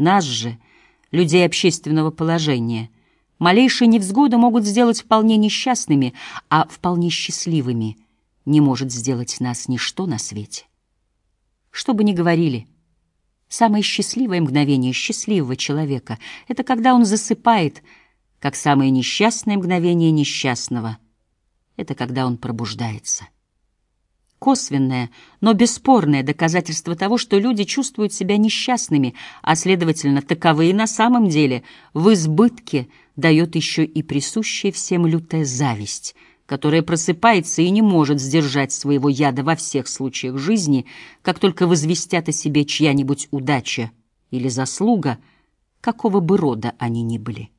Нас же, людей общественного положения, малейшие невзгоды могут сделать вполне несчастными, а вполне счастливыми не может сделать нас ничто на свете. Что бы ни говорили, самое счастливое мгновение счастливого человека — это когда он засыпает, как самое несчастное мгновение несчастного — это когда он пробуждается косвенное, но бесспорное доказательство того, что люди чувствуют себя несчастными, а, следовательно, таковые на самом деле в избытке дает еще и присущая всем лютая зависть, которая просыпается и не может сдержать своего яда во всех случаях жизни, как только возвестят о себе чья-нибудь удача или заслуга, какого бы рода они ни были.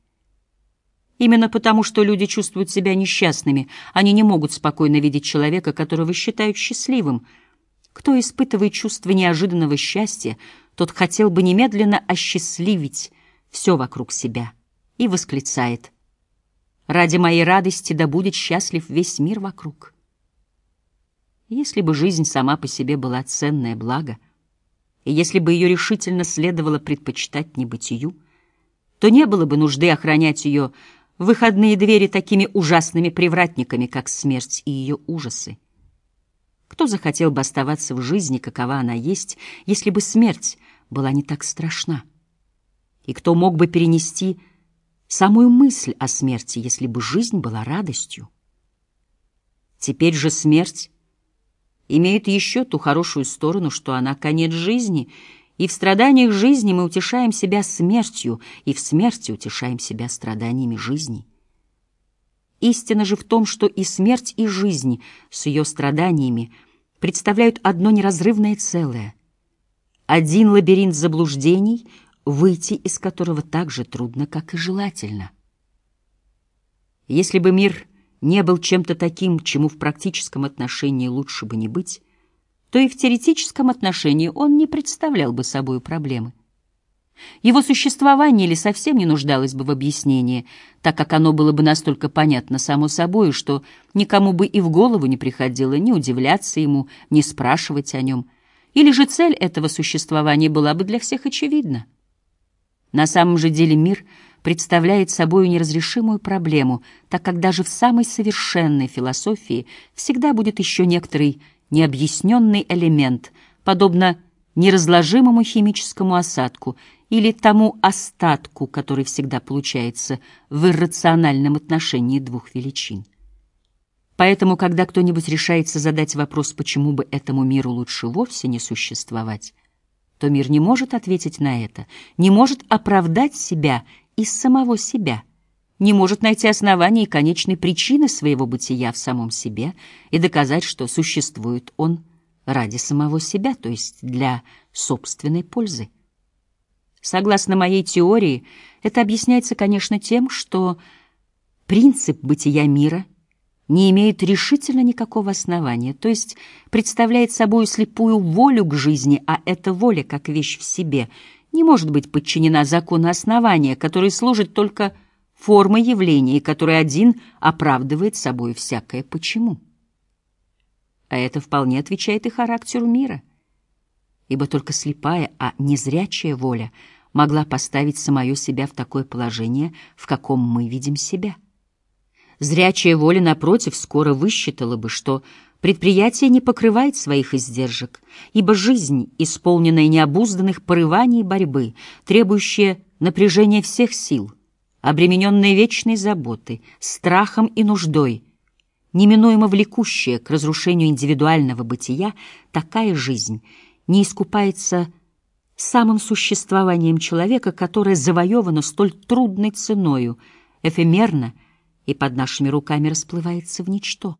Именно потому, что люди чувствуют себя несчастными, они не могут спокойно видеть человека, которого считают счастливым. Кто испытывает чувство неожиданного счастья, тот хотел бы немедленно осчастливить все вокруг себя и восклицает «Ради моей радости да будет счастлив весь мир вокруг». Если бы жизнь сама по себе была ценное благо, и если бы ее решительно следовало предпочитать небытию, то не было бы нужды охранять ее выходные двери такими ужасными привратниками, как смерть и ее ужасы. Кто захотел бы оставаться в жизни, какова она есть, если бы смерть была не так страшна? И кто мог бы перенести самую мысль о смерти, если бы жизнь была радостью? Теперь же смерть имеет еще ту хорошую сторону, что она конец жизни — и в страданиях жизни мы утешаем себя смертью, и в смерти утешаем себя страданиями жизни. Истина же в том, что и смерть, и жизнь с ее страданиями представляют одно неразрывное целое. Один лабиринт заблуждений, выйти из которого так же трудно, как и желательно. Если бы мир не был чем-то таким, чему в практическом отношении лучше бы не быть, то и в теоретическом отношении он не представлял бы собой проблемы. Его существование или совсем не нуждалось бы в объяснении, так как оно было бы настолько понятно само собой, что никому бы и в голову не приходило ни удивляться ему, ни спрашивать о нем. Или же цель этого существования была бы для всех очевидна. На самом же деле мир представляет собой неразрешимую проблему, так как даже в самой совершенной философии всегда будет еще некоторый необъясненный элемент, подобно неразложимому химическому осадку или тому остатку, который всегда получается в иррациональном отношении двух величин. Поэтому, когда кто-нибудь решается задать вопрос, почему бы этому миру лучше вовсе не существовать, то мир не может ответить на это, не может оправдать себя из самого себя — не может найти основания и конечной причины своего бытия в самом себе и доказать, что существует он ради самого себя, то есть для собственной пользы. Согласно моей теории, это объясняется, конечно, тем, что принцип бытия мира не имеет решительно никакого основания, то есть представляет собой слепую волю к жизни, а эта воля, как вещь в себе, не может быть подчинена закону основания, который служит только формы явления, который один оправдывает собой всякое «почему». А это вполне отвечает и характеру мира, ибо только слепая, а незрячая воля могла поставить самое себя в такое положение, в каком мы видим себя. Зрячая воля, напротив, скоро высчитала бы, что предприятие не покрывает своих издержек, ибо жизнь, исполненная необузданных порываний и борьбы, требующая напряжения всех сил — обремененная вечной заботой, страхом и нуждой, неминуемо влекущая к разрушению индивидуального бытия, такая жизнь не искупается самым существованием человека, которое завоевано столь трудной ценою, эфемерно и под нашими руками расплывается в ничто.